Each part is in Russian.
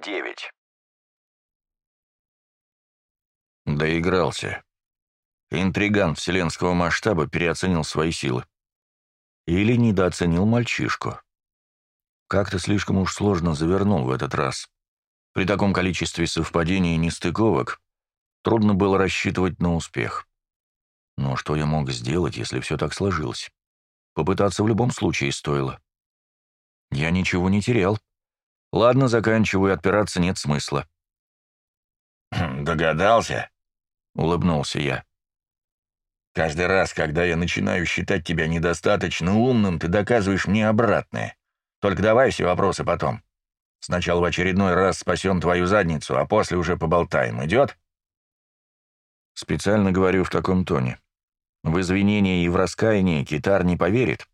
9. Доигрался. Интриган вселенского масштаба переоценил свои силы. Или недооценил мальчишку. Как-то слишком уж сложно завернул в этот раз. При таком количестве совпадений и нестыковок трудно было рассчитывать на успех. Но что я мог сделать, если все так сложилось? Попытаться в любом случае стоило. Я ничего не терял. Ладно, заканчиваю, отпираться нет смысла. «Хм, «Догадался?» — улыбнулся я. «Каждый раз, когда я начинаю считать тебя недостаточно умным, ты доказываешь мне обратное. Только давай все вопросы потом. Сначала в очередной раз спасем твою задницу, а после уже поболтаем. Идет?» Специально говорю в таком тоне. В извинения и в раскаяние китар не поверит.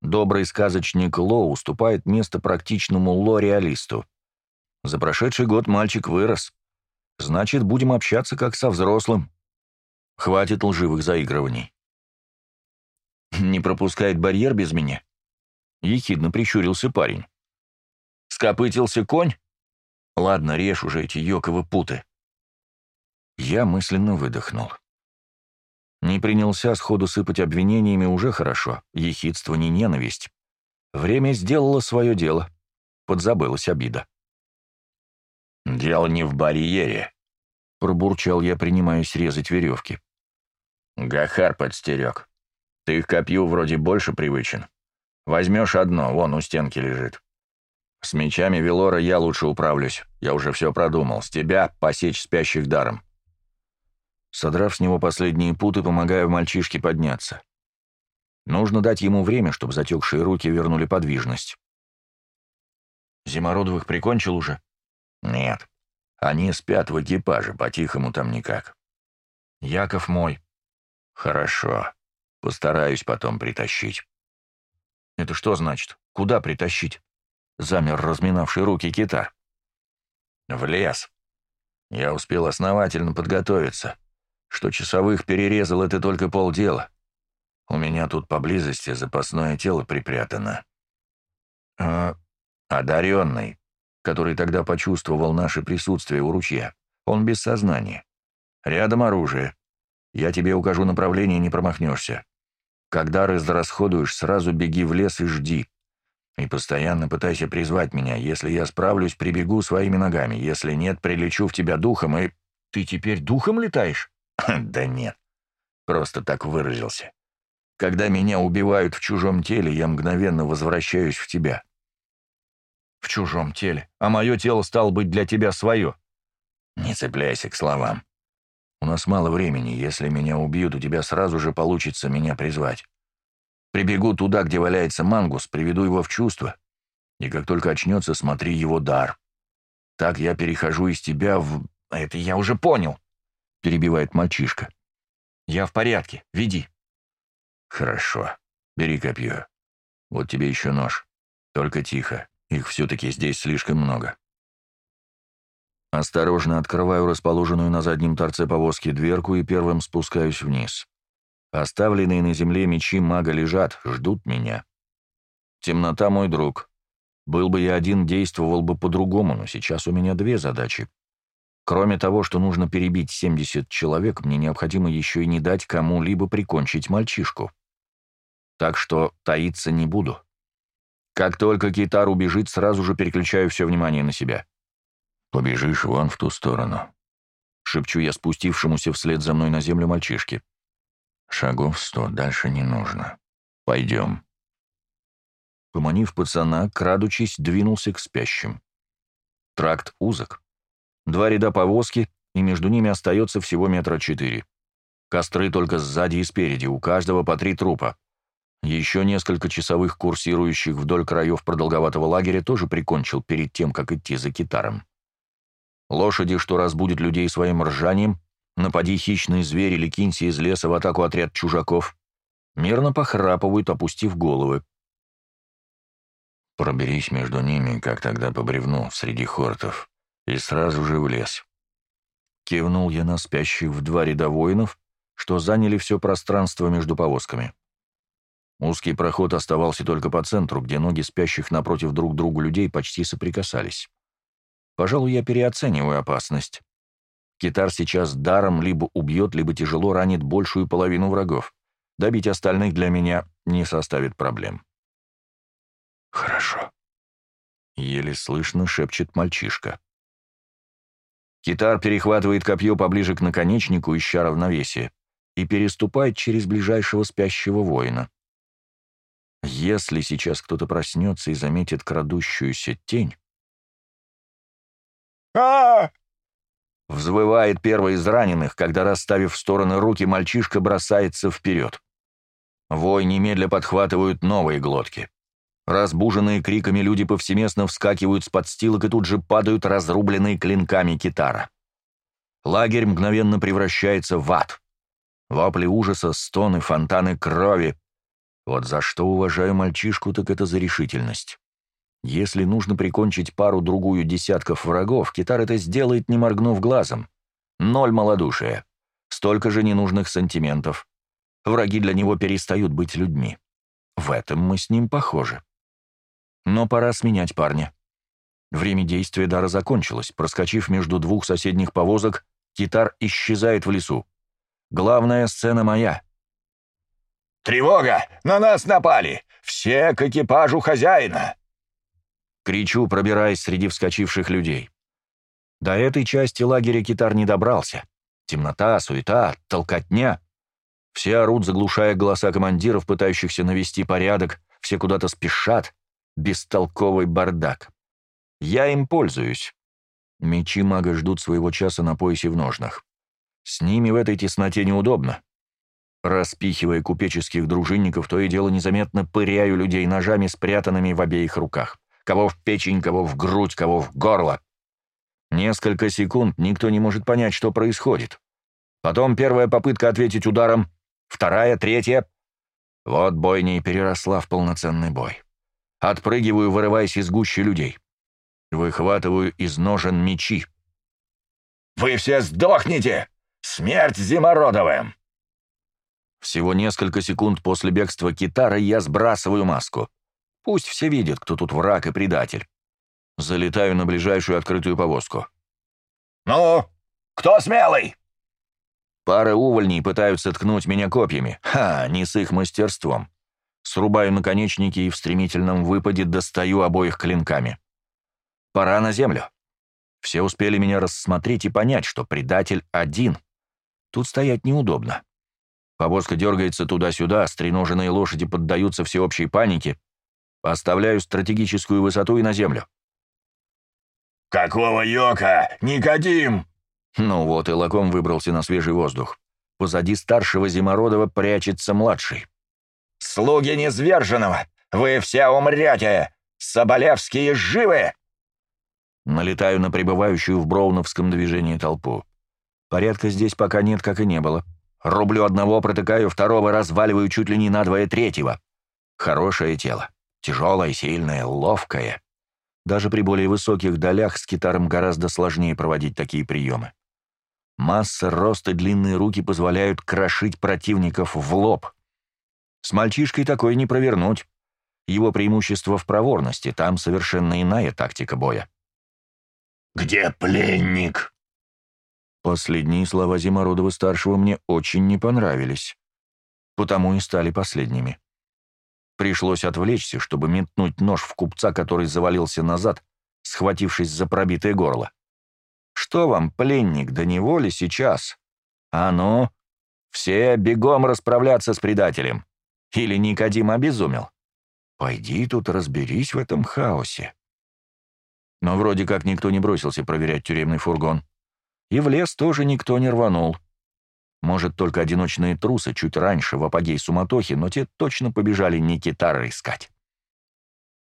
Добрый сказочник Ло уступает место практичному Ло-реалисту. За прошедший год мальчик вырос. Значит, будем общаться как со взрослым. Хватит лживых заигрываний. Не пропускает барьер без меня? Ехидно прищурился парень. Скопытился конь? Ладно, режь уже эти йоковы путы. Я мысленно выдохнул. Не принялся сходу сыпать обвинениями уже хорошо, ехидство не ненависть. Время сделало свое дело. Подзабылась обида. «Дело не в барьере», — пробурчал я, принимаясь резать веревки. «Гахар подстерег. Ты их копью вроде больше привычен. Возьмешь одно, вон у стенки лежит. С мечами Велора я лучше управлюсь. Я уже все продумал. С тебя посечь спящих даром. Содрав с него последние путы, помогаю мальчишке подняться. Нужно дать ему время, чтобы затекшие руки вернули подвижность. Зимородовых прикончил уже? Нет. Они спят в экипаже, по-тихому там никак. Яков мой. Хорошо. Постараюсь потом притащить. Это что значит? Куда притащить? Замер разминавший руки китар. В лес. Я успел основательно подготовиться. Что часовых перерезал, это только полдела. У меня тут поблизости запасное тело припрятано. А одаренный, который тогда почувствовал наше присутствие у ручья, он без сознания. Рядом оружие. Я тебе укажу направление, не промахнешься. Когда разрасходуешь, сразу беги в лес и жди. И постоянно пытайся призвать меня. Если я справлюсь, прибегу своими ногами. Если нет, прилечу в тебя духом и... Ты теперь духом летаешь? Да нет. Просто так выразился. Когда меня убивают в чужом теле, я мгновенно возвращаюсь в тебя. В чужом теле? А мое тело стало быть для тебя свое? Не цепляйся к словам. У нас мало времени. Если меня убьют, у тебя сразу же получится меня призвать. Прибегу туда, где валяется мангус, приведу его в чувство. И как только очнется, смотри его дар. Так я перехожу из тебя в... Это я уже понял. — перебивает мальчишка. «Я в порядке. Веди». «Хорошо. Бери копье. Вот тебе еще нож. Только тихо. Их все-таки здесь слишком много». Осторожно открываю расположенную на заднем торце повозки дверку и первым спускаюсь вниз. Оставленные на земле мечи мага лежат, ждут меня. Темнота мой друг. Был бы я один, действовал бы по-другому, но сейчас у меня две задачи. Кроме того, что нужно перебить 70 человек, мне необходимо еще и не дать кому-либо прикончить мальчишку. Так что таиться не буду. Как только Китар убежит, сразу же переключаю все внимание на себя. «Побежишь вон в ту сторону», — шепчу я спустившемуся вслед за мной на землю мальчишке. «Шагов сто, дальше не нужно. Пойдем». Поманив пацана, крадучись, двинулся к спящим. Тракт узок. Два ряда повозки, и между ними остается всего метра четыре. Костры только сзади и спереди, у каждого по три трупа. Еще несколько часовых курсирующих вдоль краев продолговатого лагеря тоже прикончил перед тем, как идти за китаром. Лошади, что разбудят людей своим ржанием, напади хищные звери или кинься из леса в атаку отряд чужаков, мирно похрапывают, опустив головы. Проберись между ними, как тогда по бревну, среди хортов и сразу же в лес. Кивнул я на спящих в два ряда воинов, что заняли все пространство между повозками. Узкий проход оставался только по центру, где ноги спящих напротив друг другу людей почти соприкасались. Пожалуй, я переоцениваю опасность. Китар сейчас даром либо убьет, либо тяжело ранит большую половину врагов. Добить остальных для меня не составит проблем. «Хорошо», — еле слышно шепчет мальчишка. Китар перехватывает копье поближе к наконечнику, ища равновесие, и переступает через ближайшего спящего воина. Если сейчас кто-то проснется и заметит крадущуюся тень... а Взвывает первый из раненых, когда, расставив в стороны руки, мальчишка бросается вперед. Вой немедля подхватывают новые глотки. Разбуженные криками люди повсеместно вскакивают с подстилок и тут же падают разрубленные клинками китара. Лагерь мгновенно превращается в ад. Вопли ужаса, стоны, фонтаны крови. Вот за что уважаю мальчишку, так это за решительность. Если нужно прикончить пару-другую десятков врагов, китар это сделает, не моргнув глазом. Ноль малодушия. Столько же ненужных сантиментов. Враги для него перестают быть людьми. В этом мы с ним похожи. Но пора сменять парня. Время действия дара закончилось. Проскочив между двух соседних повозок, китар исчезает в лесу. Главная сцена моя. «Тревога! На нас напали! Все к экипажу хозяина!» Кричу, пробираясь среди вскочивших людей. До этой части лагеря китар не добрался. Темнота, суета, толкотня. Все орут, заглушая голоса командиров, пытающихся навести порядок, все куда-то спешат. Бестолковый бардак. Я им пользуюсь. Мечи мага ждут своего часа на поясе в ножнах. С ними в этой тесноте неудобно. Распихивая купеческих дружинников, то и дело незаметно пыряю людей ножами, спрятанными в обеих руках. Кого в печень, кого в грудь, кого в горло. Несколько секунд никто не может понять, что происходит. Потом первая попытка ответить ударом, вторая, третья. Вот бойня и переросла в полноценный бой. Отпрыгиваю, вырываясь из гущи людей. Выхватываю из ножен мечи. «Вы все сдохнете! Смерть зимородовым!» Всего несколько секунд после бегства китара я сбрасываю маску. Пусть все видят, кто тут враг и предатель. Залетаю на ближайшую открытую повозку. «Ну, кто смелый?» Пара увольней пытаются ткнуть меня копьями. Ха, не с их мастерством. Срубаю наконечники и в стремительном выпаде достаю обоих клинками. Пора на землю. Все успели меня рассмотреть и понять, что предатель один. Тут стоять неудобно. Повозка дергается туда-сюда, стреноженные лошади поддаются всеобщей панике, Оставляю стратегическую высоту и на землю. «Какого йока? Никодим!» Ну вот, и лаком выбрался на свежий воздух. Позади старшего Зимородова прячется младший. «Слуги Незверженного! Вы все умрете! Соболевские живы!» Налетаю на пребывающую в броуновском движении толпу. Порядка здесь пока нет, как и не было. Рублю одного, протыкаю второго, разваливаю чуть ли не надвое третьего. Хорошее тело. Тяжелая, сильная, ловкая. Даже при более высоких долях с китаром гораздо сложнее проводить такие приемы. Масса, рост и длинные руки позволяют крошить противников в лоб. С мальчишкой такое не провернуть. Его преимущество в проворности, там совершенно иная тактика боя. «Где пленник?» Последние слова Зимородова-старшего мне очень не понравились. Потому и стали последними. Пришлось отвлечься, чтобы метнуть нож в купца, который завалился назад, схватившись за пробитое горло. «Что вам, пленник, до неволи сейчас? А ну, все бегом расправляться с предателем. Или Никодим обезумел? Пойди тут разберись в этом хаосе». Но вроде как никто не бросился проверять тюремный фургон. И в лес тоже никто не рванул. Может, только одиночные трусы чуть раньше, в апогей суматохи, но те точно побежали не китары искать.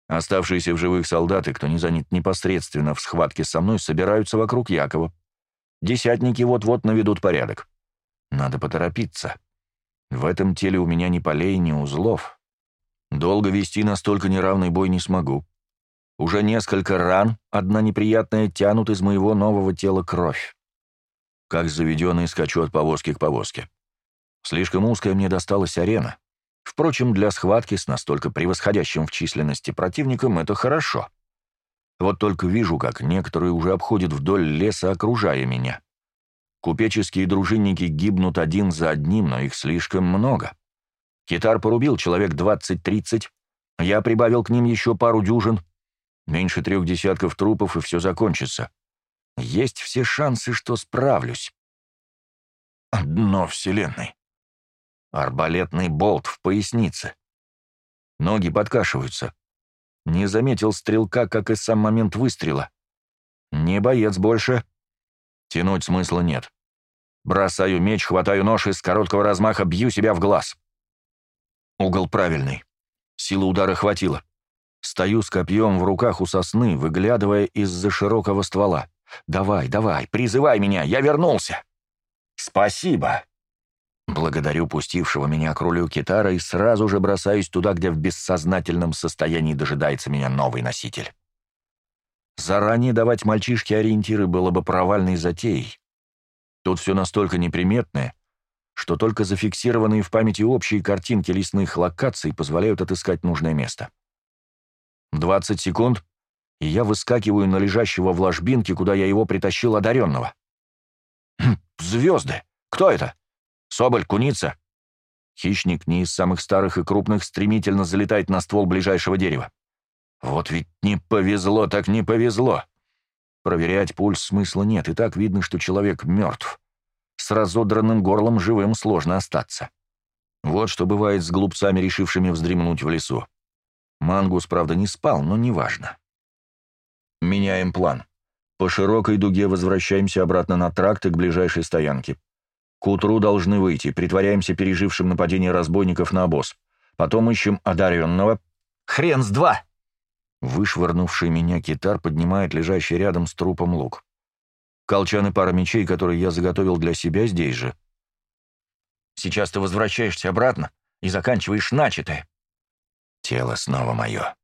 Оставшиеся в живых солдаты, кто не занят непосредственно в схватке со мной, собираются вокруг Якова. Десятники вот-вот наведут порядок. Надо поторопиться. В этом теле у меня ни полей, ни узлов. Долго вести настолько неравный бой не смогу. Уже несколько ран, одна неприятная, тянут из моего нового тела кровь. Как заведенный скачу от повозки к повозке. Слишком узкая мне досталась арена. Впрочем, для схватки с настолько превосходящим в численности противником это хорошо. Вот только вижу, как некоторые уже обходят вдоль леса, окружая меня. Купеческие дружинники гибнут один за одним, но их слишком много. Китар порубил человек 20-30, я прибавил к ним еще пару дюжин. Меньше трех десятков трупов, и все закончится. Есть все шансы, что справлюсь. Дно Вселенной. Арбалетный болт в пояснице. Ноги подкашиваются. Не заметил стрелка, как и сам момент выстрела. Не боец больше. Тянуть смысла нет. Бросаю меч, хватаю нож и с короткого размаха бью себя в глаз. Угол правильный. Силы удара хватило. Стою с копьем в руках у сосны, выглядывая из-за широкого ствола. «Давай, давай, призывай меня, я вернулся!» «Спасибо!» Благодарю пустившего меня к рулю китара и сразу же бросаюсь туда, где в бессознательном состоянии дожидается меня новый носитель. Заранее давать мальчишке ориентиры было бы провальной затеей. Тут все настолько неприметное, что только зафиксированные в памяти общие картинки лесных локаций позволяют отыскать нужное место. 20 секунд, и я выскакиваю на лежащего в ложбинке, куда я его притащил одаренного. Хм, «Звезды! Кто это?» Соболь, куница. Хищник не из самых старых и крупных стремительно залетает на ствол ближайшего дерева. Вот ведь не повезло, так не повезло. Проверять пульс смысла нет, и так видно, что человек мертв. С разодранным горлом живым сложно остаться. Вот что бывает с глупцами, решившими вздремнуть в лесу. Мангус, правда, не спал, но неважно. Меняем план. По широкой дуге возвращаемся обратно на тракт и к ближайшей стоянке. К утру должны выйти, притворяемся пережившим нападение разбойников на обоз. Потом ищем одаренного. Хрен с два! Вышвырнувший меня китар поднимает лежащий рядом с трупом лук. Колчан и пара мечей, которые я заготовил для себя здесь же. Сейчас ты возвращаешься обратно и заканчиваешь начатое. Тело снова мое.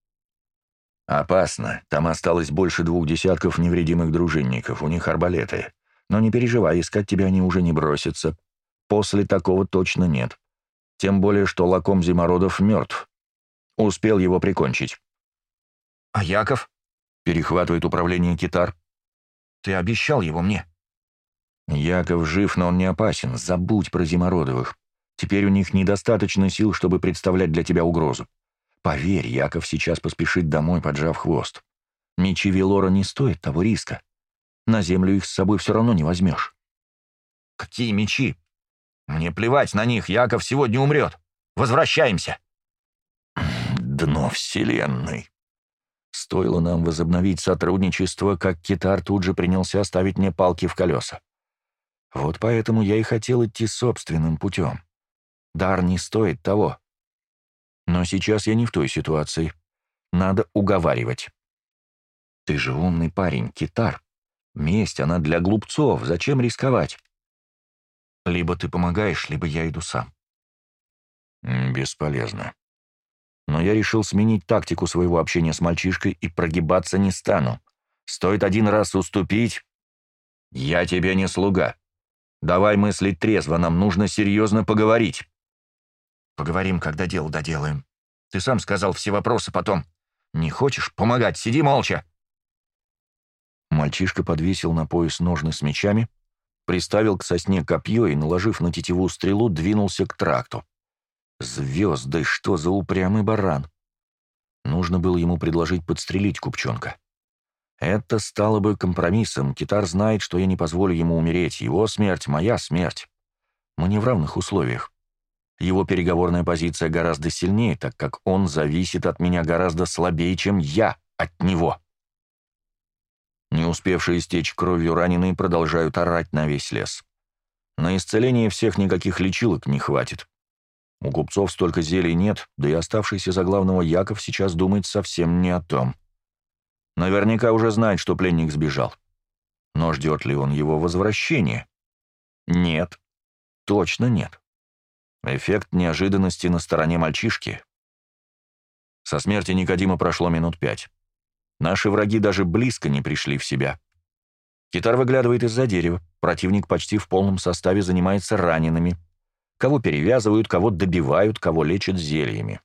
Опасно. Там осталось больше двух десятков невредимых дружинников. У них арбалеты. Но не переживай, искать тебя они уже не бросятся. После такого точно нет. Тем более, что лаком Зимородов мертв. Успел его прикончить. «А Яков?» — перехватывает управление китар. «Ты обещал его мне». «Яков жив, но он не опасен. Забудь про Зимородовых. Теперь у них недостаточно сил, чтобы представлять для тебя угрозу. Поверь, Яков сейчас поспешит домой, поджав хвост. Мечи Велора не стоят того риска. На землю их с собой все равно не возьмешь. Какие мечи? Мне плевать на них, Яков сегодня умрет. Возвращаемся. Дно вселенной. Стоило нам возобновить сотрудничество, как Китар тут же принялся ставить мне палки в колеса. Вот поэтому я и хотел идти собственным путем. Дар не стоит того. Но сейчас я не в той ситуации. Надо уговаривать. Ты же умный парень, Китар. Месть, она для глупцов, зачем рисковать? Либо ты помогаешь, либо я иду сам. Бесполезно. Но я решил сменить тактику своего общения с мальчишкой и прогибаться не стану. Стоит один раз уступить. Я тебе не слуга. Давай мыслить трезво, нам нужно серьезно поговорить. Поговорим, когда дело доделаем. Ты сам сказал все вопросы потом. Не хочешь помогать, сиди молча. Мальчишка подвесил на пояс ножны с мечами, приставил к сосне копье и, наложив на тетиву стрелу, двинулся к тракту. Звезды, что за упрямый баран! Нужно было ему предложить подстрелить купчонка. Это стало бы компромиссом. Китар знает, что я не позволю ему умереть. Его смерть — моя смерть. Мы не в равных условиях. Его переговорная позиция гораздо сильнее, так как он зависит от меня гораздо слабее, чем я от него. Не успевшие истечь кровью раненые продолжают орать на весь лес. На исцеление всех никаких лечилок не хватит. У купцов столько зелий нет, да и оставшийся за главного Яков сейчас думает совсем не о том. Наверняка уже знает, что пленник сбежал. Но ждет ли он его возвращения? Нет. Точно нет. Эффект неожиданности на стороне мальчишки. Со смерти Никодима прошло минут пять. Наши враги даже близко не пришли в себя. Китар выглядывает из-за дерева. Противник почти в полном составе занимается ранеными. Кого перевязывают, кого добивают, кого лечат зельями.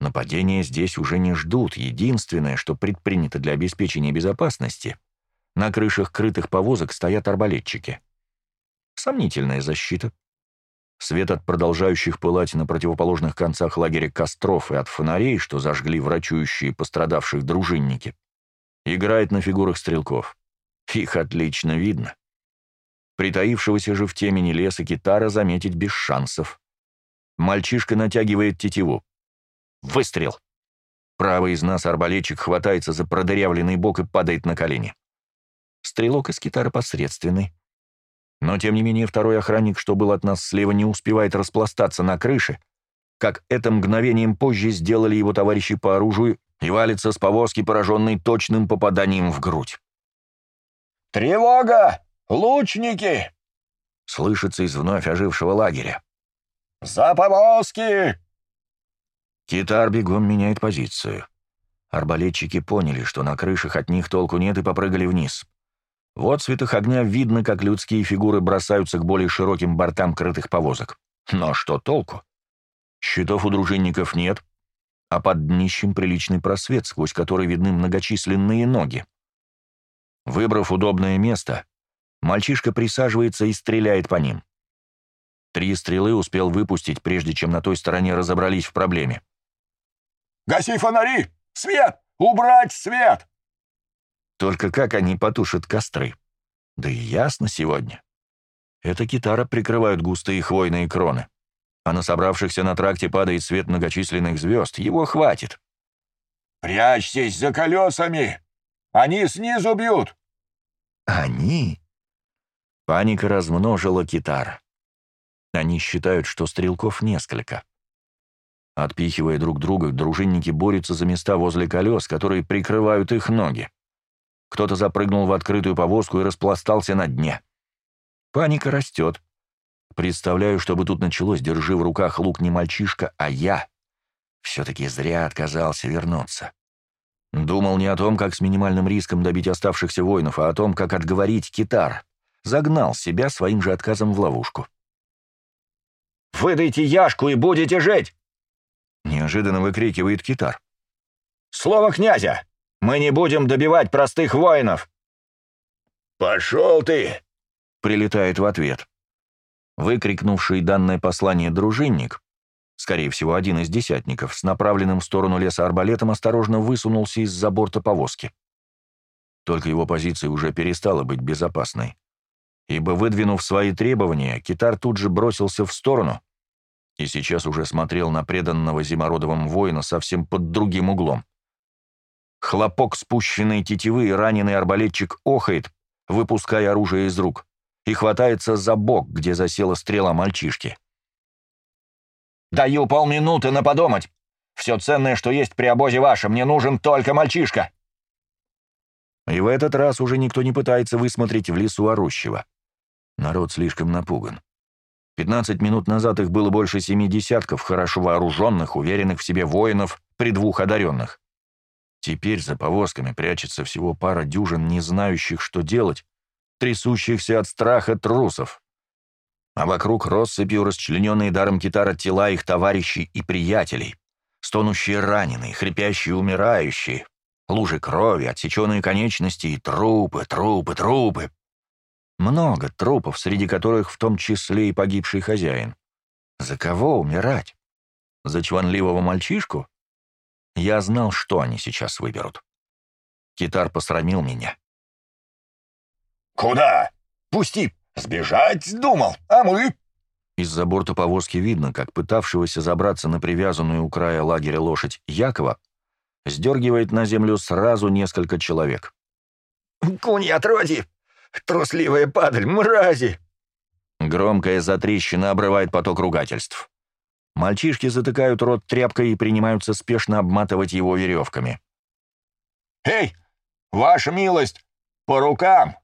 Нападения здесь уже не ждут. Единственное, что предпринято для обеспечения безопасности, на крышах крытых повозок стоят арбалетчики. Сомнительная защита. Свет от продолжающих пылать на противоположных концах лагеря костров и от фонарей, что зажгли врачующие пострадавших дружинники, играет на фигурах стрелков. Их отлично видно. Притаившегося же в темени леса китара заметить без шансов. Мальчишка натягивает тетиву. Выстрел! Правый из нас арбалетчик хватается за продырявленный бок и падает на колени. Стрелок из китара посредственный. Но, тем не менее, второй охранник, что был от нас слева, не успевает распластаться на крыше, как это мгновением позже сделали его товарищи по оружию и валится с повозки, пораженный точным попаданием в грудь. «Тревога! Лучники!» — слышится из вновь ожившего лагеря. «За повозки!» Китар бегом меняет позицию. Арбалетчики поняли, что на крышах от них толку нет, и попрыгали вниз. В отцветах огня видно, как людские фигуры бросаются к более широким бортам крытых повозок. Но что толку? Щитов у дружинников нет, а под днищем приличный просвет, сквозь который видны многочисленные ноги. Выбрав удобное место, мальчишка присаживается и стреляет по ним. Три стрелы успел выпустить, прежде чем на той стороне разобрались в проблеме. «Гаси фонари! Свет! Убрать свет!» Только как они потушат костры? Да и ясно сегодня. Эта китара прикрывают густые хвойные кроны. А на собравшихся на тракте падает свет многочисленных звезд. Его хватит. «Прячьтесь за колесами! Они снизу бьют!» «Они?» Паника размножила китара. Они считают, что стрелков несколько. Отпихивая друг друга, дружинники борются за места возле колес, которые прикрывают их ноги. Кто-то запрыгнул в открытую повозку и распластался на дне. Паника растет. Представляю, что бы тут началось, держи в руках лук не мальчишка, а я. Все-таки зря отказался вернуться. Думал не о том, как с минимальным риском добить оставшихся воинов, а о том, как отговорить китар. Загнал себя своим же отказом в ловушку. «Выдайте яшку и будете жить!» Неожиданно выкрикивает китар. «Слово князя! Мы не будем добивать простых воинов!» «Пошел ты!» — прилетает в ответ. Выкрикнувший данное послание дружинник, скорее всего, один из десятников, с направленным в сторону леса арбалетом осторожно высунулся из-за борта повозки. Только его позиция уже перестала быть безопасной ибо, выдвинув свои требования, китар тут же бросился в сторону и сейчас уже смотрел на преданного зимородовым воина совсем под другим углом. Хлопок спущенной тетивы и раненый арбалетчик охает, выпуская оружие из рук, и хватается за бок, где засела стрела мальчишки. «Даю полминуты на подумать. Все ценное, что есть при обозе ваше, мне нужен только мальчишка». И в этот раз уже никто не пытается высмотреть в лесу орущего. Народ слишком напуган. Пятнадцать минут назад их было больше семи десятков хорошо вооруженных, уверенных в себе воинов при двух одаренных. Теперь за повозками прячется всего пара дюжин, не знающих, что делать, трясущихся от страха трусов. А вокруг россыпью расчлененные даром китара тела их товарищей и приятелей, стонущие раненые, хрипящие умирающие, лужи крови, отсеченные конечности и трупы, трупы, трупы. Много трупов, среди которых в том числе и погибший хозяин. За кого умирать? За чванливого мальчишку? Я знал, что они сейчас выберут. Китар посрамил меня. «Куда? Пусти! Сбежать думал, а мы?» Из-за борта повозки видно, как пытавшегося забраться на привязанную у края лагеря лошадь Якова сдергивает на землю сразу несколько человек. «Кунь, отроди! Трусливая падаль, мрази!» Громкая затрещина обрывает поток ругательств. Мальчишки затыкают рот тряпкой и принимаются спешно обматывать его веревками. «Эй, ваша милость, по рукам!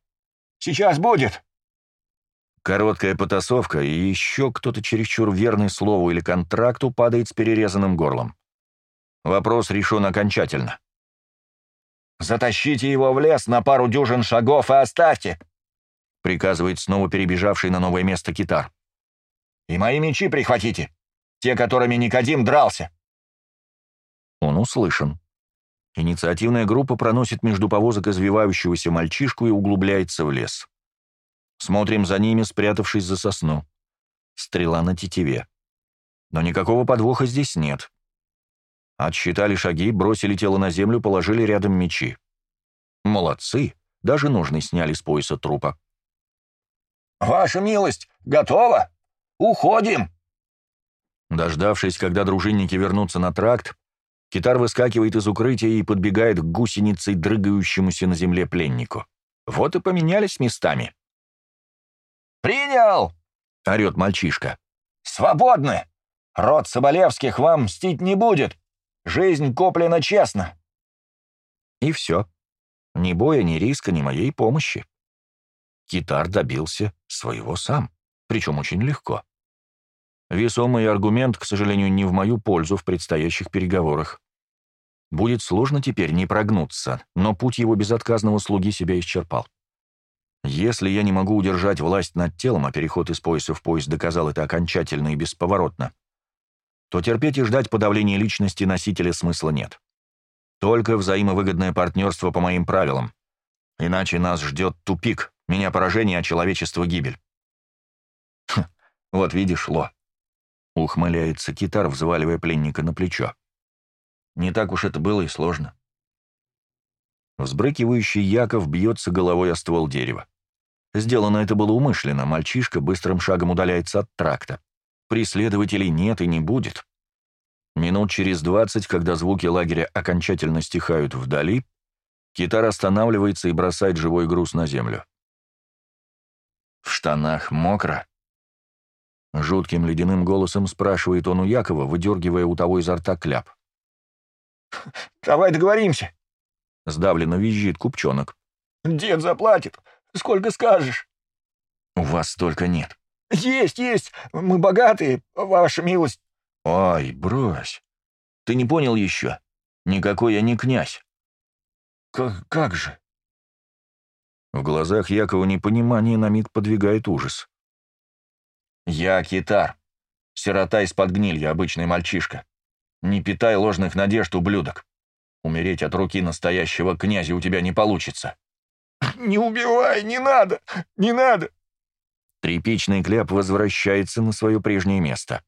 Сейчас будет!» Короткая потасовка, и еще кто-то чересчур верный слову или контракту падает с перерезанным горлом. Вопрос решен окончательно. «Затащите его в лес на пару дюжин шагов и оставьте!» — приказывает снова перебежавший на новое место китар. «И мои мечи прихватите, те, которыми Никодим дрался!» Он услышан. Инициативная группа проносит между повозок извивающегося мальчишку и углубляется в лес. Смотрим за ними, спрятавшись за сосну. Стрела на тетиве. Но никакого подвоха здесь нет. Отсчитали шаги, бросили тело на землю, положили рядом мечи. Молодцы, даже ножны сняли с пояса трупа. «Ваша милость, готово? Уходим!» Дождавшись, когда дружинники вернутся на тракт, Китар выскакивает из укрытия и подбегает к гусеницей, дрыгающемуся на земле пленнику. Вот и поменялись местами. «Принял!» — орет мальчишка. «Свободны! Род Соболевских вам мстить не будет. Жизнь куплена честно». И все. Ни боя, ни риска, ни моей помощи. Китар добился своего сам, причем очень легко. Весомый аргумент, к сожалению, не в мою пользу в предстоящих переговорах. Будет сложно теперь не прогнуться, но путь его безотказного слуги себя исчерпал. Если я не могу удержать власть над телом, а переход из пояса в пояс доказал это окончательно и бесповоротно, то терпеть и ждать подавления личности носителя смысла нет. Только взаимовыгодное партнерство по моим правилам. Иначе нас ждет тупик, меня поражение, а человечество гибель. Хм, вот видишь, Ло. Ухмыляется китар, взваливая пленника на плечо. Не так уж это было и сложно. Взбрыкивающий Яков бьется головой о ствол дерева. Сделано это было умышленно, мальчишка быстрым шагом удаляется от тракта. Преследователей нет и не будет. Минут через двадцать, когда звуки лагеря окончательно стихают вдали, китар останавливается и бросает живой груз на землю. В штанах мокро. Жутким ледяным голосом спрашивает он у Якова, выдергивая у того изо рта кляп. «Давай договоримся!» Сдавленно визжит купчонок. «Дед заплатит. Сколько скажешь?» «У вас столько нет». «Есть, есть. Мы богатые, ваша милость». «Ой, брось. Ты не понял еще? Никакой я не князь». «Как, как же?» В глазах Якова непонимание на миг подвигает ужас. «Я китар. Сирота из-под гнилья, обычный мальчишка. Не питай ложных надежд, ублюдок. Умереть от руки настоящего князя у тебя не получится». «Не убивай, не надо, не надо!» Тряпичный кляп возвращается на свое прежнее место.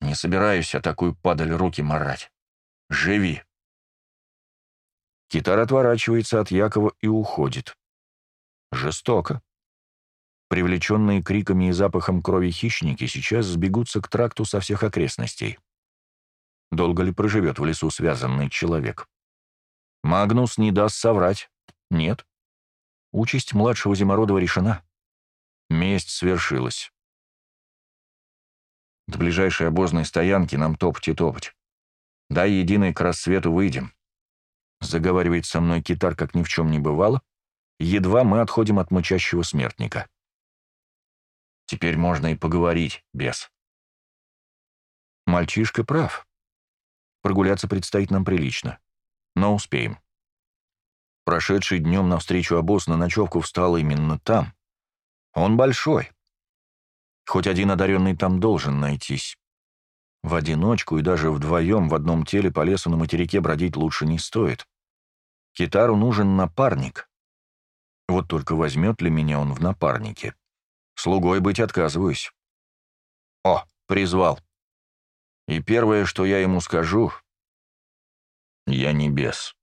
«Не собираюсь я такую падаль руки марать. Живи!» Китар отворачивается от Якова и уходит. Жестоко. Привлеченные криками и запахом крови хищники сейчас сбегутся к тракту со всех окрестностей. Долго ли проживет в лесу связанный человек? Магнус не даст соврать. Нет. Участь младшего Зимородова решена. Месть свершилась. До ближайшей обозной стоянки нам топать и топать. Дай единый к рассвету выйдем. Заговаривает со мной китар, как ни в чем не бывало. Едва мы отходим от мычащего смертника. Теперь можно и поговорить, бес. Мальчишка прав. Прогуляться предстоит нам прилично. Но успеем. Прошедший днем навстречу обоз на ночевку встал именно там. Он большой. Хоть один одаренный там должен найтись. В одиночку и даже вдвоем в одном теле по лесу на материке бродить лучше не стоит. Китару нужен напарник. Вот только возьмет ли меня он в напарнике? Слугой быть отказываюсь. О, призвал. И первое, что я ему скажу, я не бес.